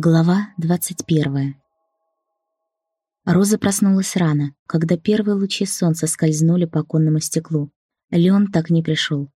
Глава двадцать первая. Роза проснулась рано, когда первые лучи солнца скользнули по оконному стеклу. Леон так не пришел.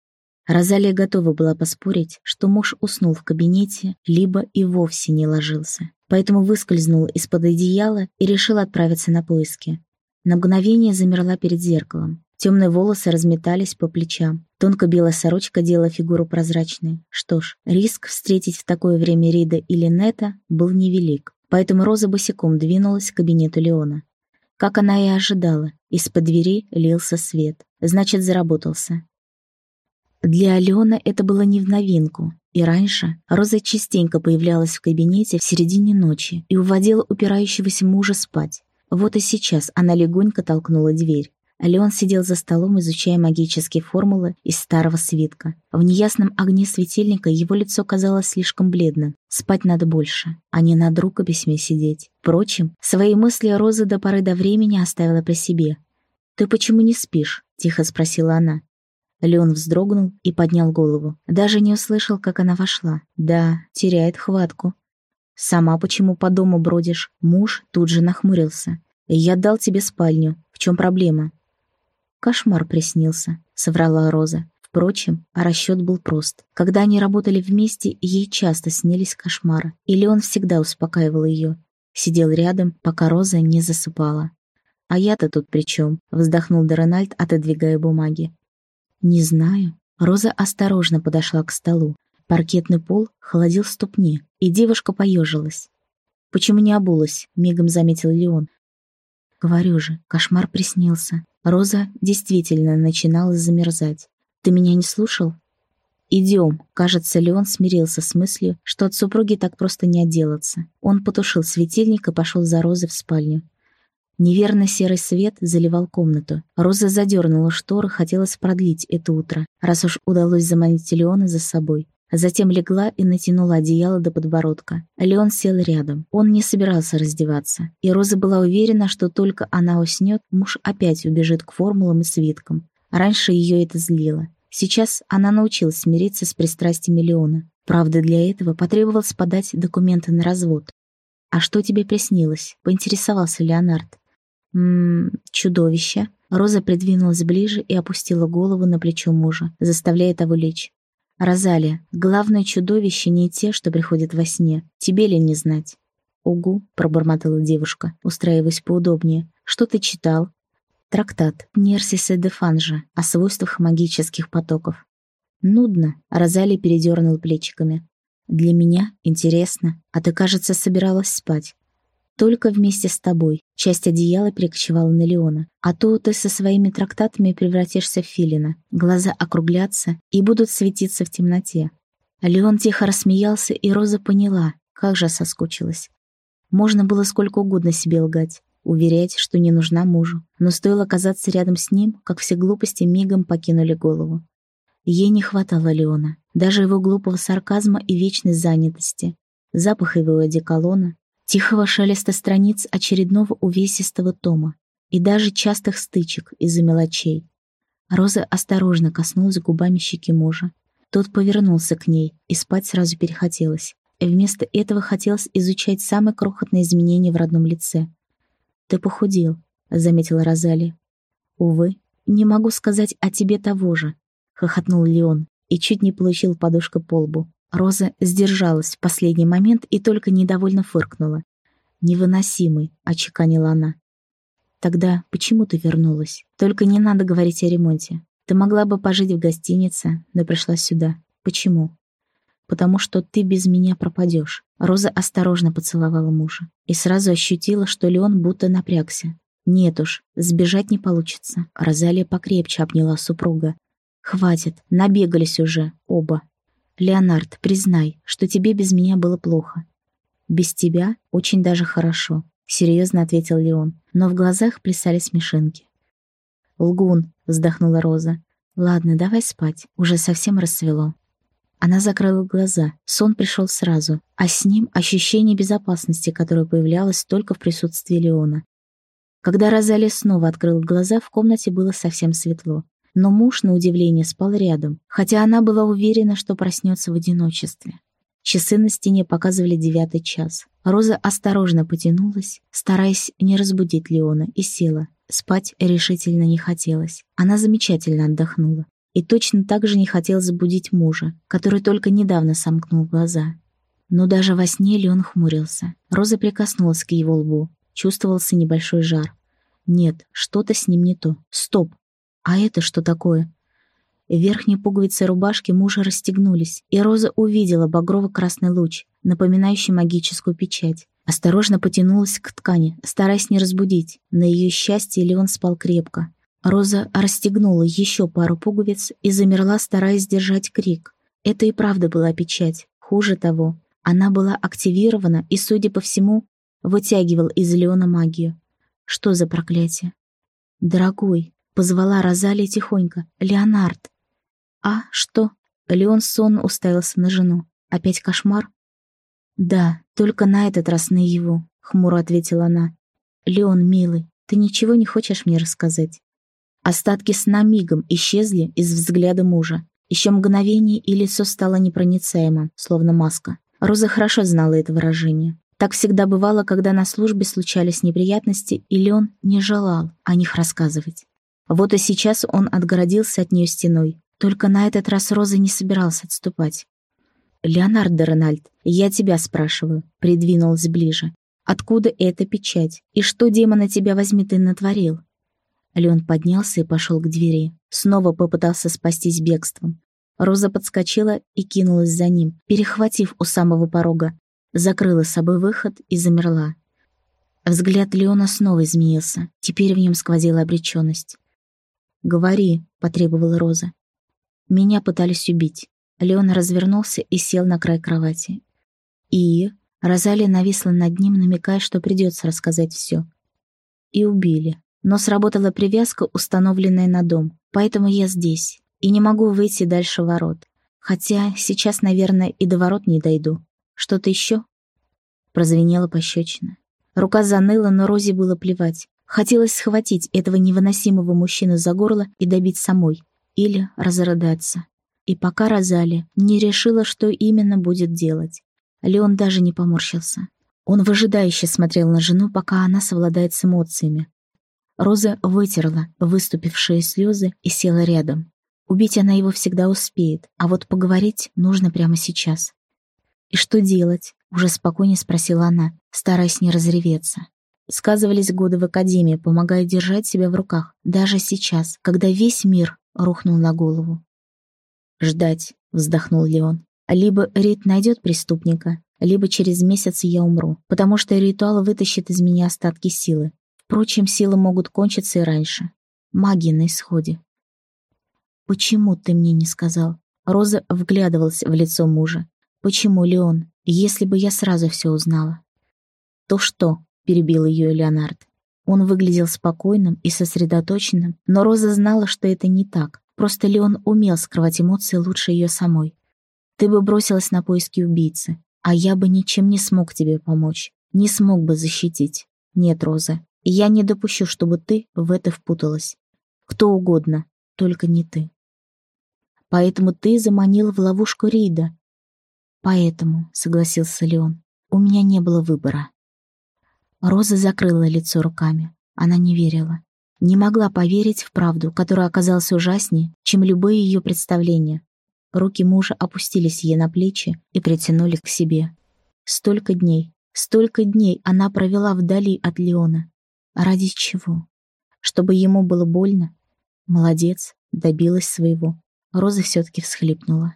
Розалия готова была поспорить, что муж уснул в кабинете, либо и вовсе не ложился. Поэтому выскользнула из-под одеяла и решила отправиться на поиски. На мгновение замерла перед зеркалом. Темные волосы разметались по плечам. Тонко белая сорочка делала фигуру прозрачной. Что ж, риск встретить в такое время Рида или Нета был невелик. Поэтому Роза босиком двинулась к кабинету Леона. Как она и ожидала, из-под двери лился свет. Значит, заработался. Для Алена это было не в новинку. И раньше Роза частенько появлялась в кабинете в середине ночи и уводила упирающегося мужа спать. Вот и сейчас она легонько толкнула дверь. Леон сидел за столом, изучая магические формулы из старого свитка. В неясном огне светильника его лицо казалось слишком бледным. Спать надо больше, а не над рукописьми сидеть. Впрочем, свои мысли Роза до поры до времени оставила при себе. «Ты почему не спишь?» — тихо спросила она. Леон вздрогнул и поднял голову. Даже не услышал, как она вошла. Да, теряет хватку. «Сама почему по дому бродишь?» Муж тут же нахмурился. «Я дал тебе спальню. В чем проблема?» «Кошмар приснился», — соврала Роза. Впрочем, расчет был прост. Когда они работали вместе, ей часто снились кошмары, или он всегда успокаивал ее. Сидел рядом, пока Роза не засыпала. «А я-то тут при чем?» — вздохнул Дорональд, отодвигая бумаги. «Не знаю». Роза осторожно подошла к столу. Паркетный пол холодил ступни, и девушка поежилась. «Почему не обулась?» — мигом заметил Леон. «Говорю же, кошмар приснился. Роза действительно начинала замерзать. «Ты меня не слушал?» «Идем». Кажется, Леон смирился с мыслью, что от супруги так просто не отделаться. Он потушил светильник и пошел за Розой в спальню. Неверно серый свет заливал комнату. Роза задернула шторы, хотелось продлить это утро, раз уж удалось заманить Леона за собой. Затем легла и натянула одеяло до подбородка. Леон сел рядом. Он не собирался раздеваться. И Роза была уверена, что только она уснет, муж опять убежит к формулам и свиткам. Раньше ее это злило. Сейчас она научилась смириться с пристрастиями Леона. Правда, для этого потребовалось подать документы на развод. «А что тебе приснилось?» — поинтересовался Леонард. «Ммм, чудовище». Роза придвинулась ближе и опустила голову на плечо мужа, заставляя того лечь. «Розалия, главное чудовище не те, что приходят во сне. Тебе ли не знать?» «Угу», — пробормотала девушка, устраиваясь поудобнее. «Что ты читал?» «Трактат Нерсиса де Фанжа о свойствах магических потоков». «Нудно», — Розалия передернула плечиками. «Для меня интересно, а ты, кажется, собиралась спать. Только вместе с тобой. Часть одеяла перекочевала на Леона. А то ты со своими трактатами превратишься в филина. Глаза округлятся и будут светиться в темноте. Леон тихо рассмеялся, и Роза поняла, как же соскучилась. Можно было сколько угодно себе лгать, уверять, что не нужна мужу. Но стоило оказаться рядом с ним, как все глупости мигом покинули голову. Ей не хватало Леона, даже его глупого сарказма и вечной занятости, запаха его одеколона, тихого шелеста страниц очередного увесистого тома и даже частых стычек из-за мелочей. Роза осторожно коснулась губами щеки мужа. Тот повернулся к ней, и спать сразу перехотелось. Вместо этого хотелось изучать самые крохотные изменения в родном лице. «Ты похудел», — заметила Розалия. «Увы, не могу сказать о тебе того же», — хохотнул Леон и чуть не получил подушка по лбу. Роза сдержалась в последний момент и только недовольно фыркнула. «Невыносимый», — очеканила она. «Тогда почему ты вернулась? Только не надо говорить о ремонте. Ты могла бы пожить в гостинице, но пришла сюда. Почему?» «Потому что ты без меня пропадешь». Роза осторожно поцеловала мужа и сразу ощутила, что Леон будто напрягся. «Нет уж, сбежать не получится». Розалия покрепче обняла супруга. «Хватит, набегались уже, оба». «Леонард, признай, что тебе без меня было плохо». «Без тебя очень даже хорошо», — серьезно ответил Леон, но в глазах плясали смешинки. «Лгун», — вздохнула Роза. «Ладно, давай спать, уже совсем рассвело». Она закрыла глаза, сон пришел сразу, а с ним ощущение безопасности, которое появлялось только в присутствии Леона. Когда Розалия снова открыла глаза, в комнате было совсем светло но муж, на удивление, спал рядом, хотя она была уверена, что проснется в одиночестве. Часы на стене показывали девятый час. Роза осторожно потянулась, стараясь не разбудить Леона, и села. Спать решительно не хотелось. Она замечательно отдохнула. И точно так же не хотелось забудить мужа, который только недавно сомкнул глаза. Но даже во сне Леон хмурился. Роза прикоснулась к его лбу. Чувствовался небольшой жар. Нет, что-то с ним не то. Стоп! А это что такое? Верхние пуговицы рубашки мужа расстегнулись, и Роза увидела багрово-красный луч, напоминающий магическую печать. Осторожно потянулась к ткани, стараясь не разбудить. На ее счастье Леон спал крепко. Роза расстегнула еще пару пуговиц и замерла, стараясь сдержать крик. Это и правда была печать. Хуже того, она была активирована и, судя по всему, вытягивал из Леона магию. Что за проклятие? «Дорогой», — позвала Розалия тихонько, — «Леонард». «А, что?» Леон сонно уставился на жену. «Опять кошмар?» «Да, только на этот раз наяву», — хмуро ответила она. «Леон, милый, ты ничего не хочешь мне рассказать?» Остатки сна мигом исчезли из взгляда мужа. Еще мгновение, и лицо стало непроницаемым, словно маска. Роза хорошо знала это выражение. Так всегда бывало, когда на службе случались неприятности, и Леон не желал о них рассказывать. Вот и сейчас он отгородился от нее стеной, только на этот раз Роза не собиралась отступать. «Леонард де Рональд, я тебя спрашиваю», — придвинулась ближе. «Откуда эта печать? И что, демона, тебя возьми, ты натворил?» Леон поднялся и пошел к двери. Снова попытался спастись бегством. Роза подскочила и кинулась за ним, перехватив у самого порога. Закрыла с собой выход и замерла. Взгляд Леона снова изменился. Теперь в нем сквозила обреченность. «Говори», — потребовала Роза. Меня пытались убить. Леон развернулся и сел на край кровати. И... Розалия нависла над ним, намекая, что придется рассказать все. И убили. Но сработала привязка, установленная на дом. Поэтому я здесь. И не могу выйти дальше ворот. Хотя сейчас, наверное, и до ворот не дойду. Что-то еще? Прозвенела пощечина. Рука заныла, но Розе было плевать. Хотелось схватить этого невыносимого мужчину за горло и добить самой или разрыдаться. И пока Розали не решила, что именно будет делать. Леон даже не поморщился. Он выжидающе смотрел на жену, пока она совладает с эмоциями. Роза вытерла выступившие слезы и села рядом. Убить она его всегда успеет, а вот поговорить нужно прямо сейчас. «И что делать?» — уже спокойнее спросила она, стараясь не разреветься. Сказывались годы в академии, помогая держать себя в руках, даже сейчас, когда весь мир рухнул на голову. «Ждать», — вздохнул Леон. «Либо Рит найдет преступника, либо через месяц я умру, потому что ритуал вытащит из меня остатки силы. Впрочем, силы могут кончиться и раньше. Магия на исходе». «Почему ты мне не сказал?» Роза вглядывалась в лицо мужа. «Почему, Леон? Если бы я сразу все узнала». «То что?» — перебил ее Леонард. Он выглядел спокойным и сосредоточенным, но Роза знала, что это не так. Просто Леон умел скрывать эмоции лучше ее самой. Ты бы бросилась на поиски убийцы, а я бы ничем не смог тебе помочь, не смог бы защитить. Нет, Роза, я не допущу, чтобы ты в это впуталась. Кто угодно, только не ты. Поэтому ты заманил в ловушку Рида. Поэтому, согласился Леон, у меня не было выбора. Роза закрыла лицо руками. Она не верила. Не могла поверить в правду, которая оказалась ужаснее, чем любые ее представления. Руки мужа опустились ей на плечи и притянули к себе. Столько дней, столько дней она провела вдали от Леона. Ради чего? Чтобы ему было больно? Молодец, добилась своего. Роза все-таки всхлипнула.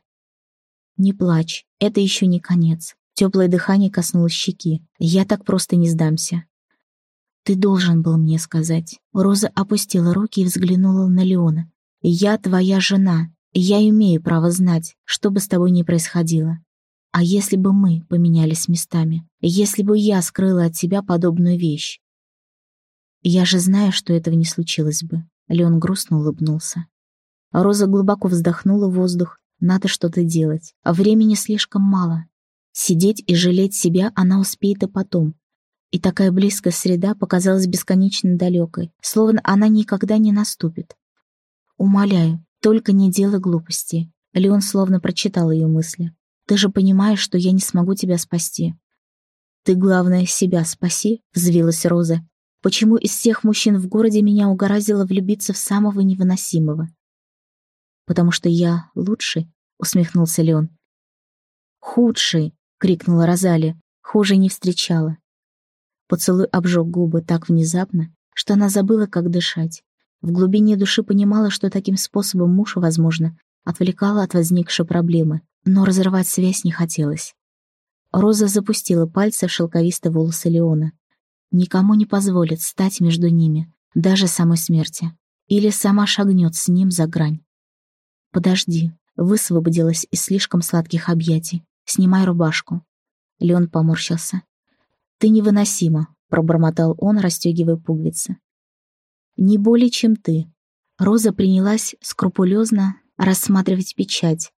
«Не плачь, это еще не конец. Теплое дыхание коснулось щеки. Я так просто не сдамся. «Ты должен был мне сказать». Роза опустила руки и взглянула на Леона. «Я твоя жена. Я имею право знать, что бы с тобой ни происходило. А если бы мы поменялись местами? Если бы я скрыла от тебя подобную вещь? Я же знаю, что этого не случилось бы. Леон грустно улыбнулся. Роза глубоко вздохнула в воздух. Надо что-то делать. А времени слишком мало. Сидеть и жалеть себя она успеет и потом. И такая близкая среда показалась бесконечно далекой, словно она никогда не наступит. «Умоляю, только не делай глупостей», Леон словно прочитал ее мысли. Ты же понимаешь, что я не смогу тебя спасти». «Ты, главное, себя спаси», — взвилась Роза. «Почему из всех мужчин в городе меня угораздило влюбиться в самого невыносимого?» «Потому что я лучший», — усмехнулся Леон. «Худший!» — крикнула Розали. Хуже не встречала. Поцелуй обжег губы так внезапно, что она забыла, как дышать. В глубине души понимала, что таким способом муж, возможно, отвлекала от возникшей проблемы, но разрывать связь не хотелось. Роза запустила пальцы в шелковистые волосы Леона. Никому не позволит стать между ними, даже самой смерти. Или сама шагнет с ним за грань. «Подожди», — высвободилась из слишком сладких объятий. «Снимай рубашку». Леон поморщился. «Ты невыносима», — пробормотал он, расстегивая пуговицы. «Не более, чем ты». Роза принялась скрупулезно рассматривать печать.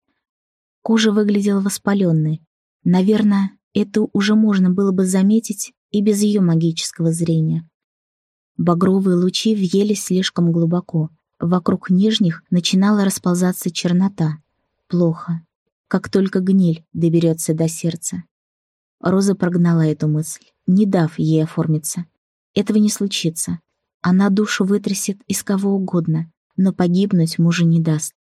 Кожа выглядела воспаленной. Наверное, это уже можно было бы заметить и без ее магического зрения. Багровые лучи въелись слишком глубоко. Вокруг нижних начинала расползаться чернота. Плохо. Как только гниль доберется до сердца. Роза прогнала эту мысль, не дав ей оформиться. Этого не случится. Она душу вытрясет из кого угодно, но погибнуть мужу не даст.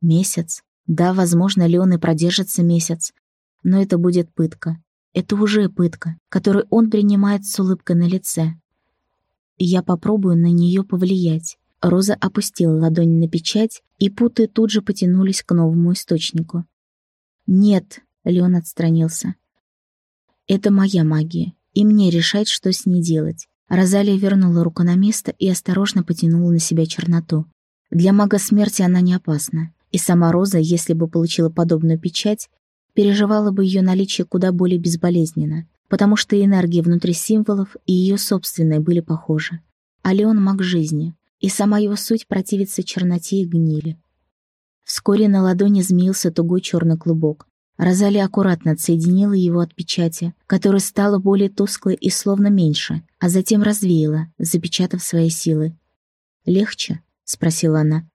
Месяц? Да, возможно, Леон и продержится месяц. Но это будет пытка. Это уже пытка, которую он принимает с улыбкой на лице. Я попробую на нее повлиять. Роза опустила ладонь на печать, и путы тут же потянулись к новому источнику. «Нет», — Леон отстранился. «Это моя магия, и мне решать, что с ней делать». Розалия вернула руку на место и осторожно потянула на себя черноту. Для мага смерти она не опасна, и сама Роза, если бы получила подобную печать, переживала бы ее наличие куда более безболезненно, потому что энергии внутри символов и ее собственные были похожи. А Леон — маг жизни, и сама его суть противится черноте и гнили. Вскоре на ладони змеился тугой черный клубок. Розалия аккуратно отсоединила его от печати, которая стала более тусклой и словно меньше, а затем развеяла, запечатав свои силы. «Легче?» — спросила она.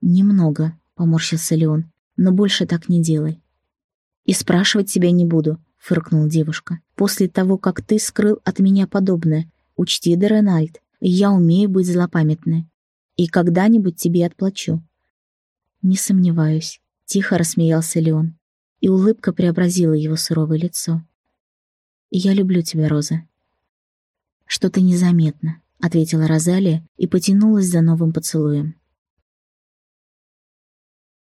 «Немного», — поморщился Леон, — «но больше так не делай». «И спрашивать тебя не буду», — фыркнула девушка. «После того, как ты скрыл от меня подобное, учти, Деренальд, я умею быть злопамятной. И когда-нибудь тебе отплачу». «Не сомневаюсь», — тихо рассмеялся Леон, и улыбка преобразила его суровое лицо. «Я люблю тебя, Роза». «Что-то незаметно», — ответила Розалия и потянулась за новым поцелуем.